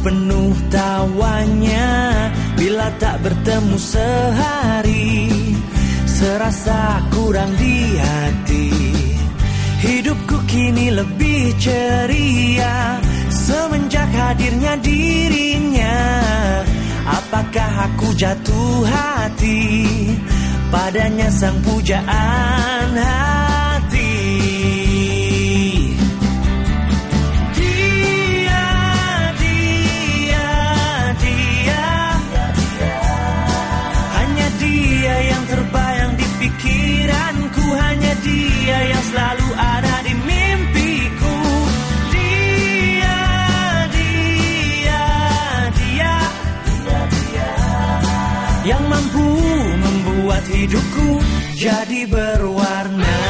penuh tawanya. Bila tak bertemu sehari Serasa kurang di hati. Hidupku kini lebih ceria Semenjak hadirnya dirinya. Apakah aku jatuh hati Padanya sang pujaan hati Yang mampu membuat hidupku jadi berwarna.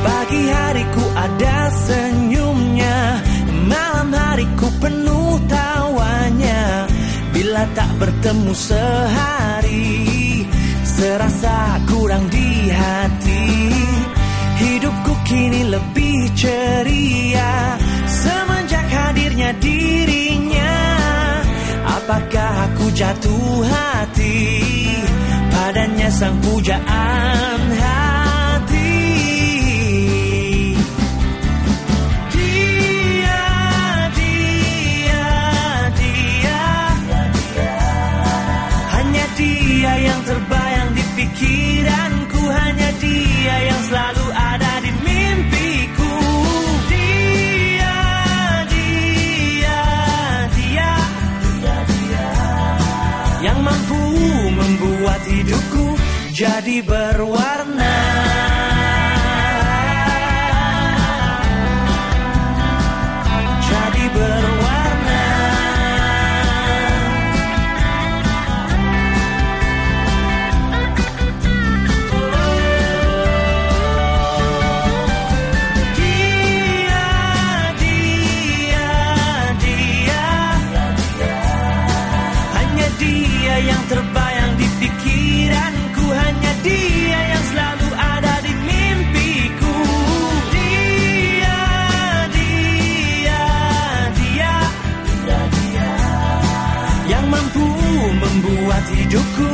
Pagi hariku ada senyumnya Malam hariku penuh tawanya. Bila tak bertemu sehari Serasa kurang di hati. Hidupku kini lebih ceria. Semenjak hadirnya dirinya Apakah aku jatuh hati? Padanya sang pujaan jadi berwarna. Jadi berwarna. Dia dia dia. Hanya dia yang terbayang di pikiran. Dia yang selalu ada di mimpiku Dia, dia, dia, dia, dia. Yang mampu membuat hidupku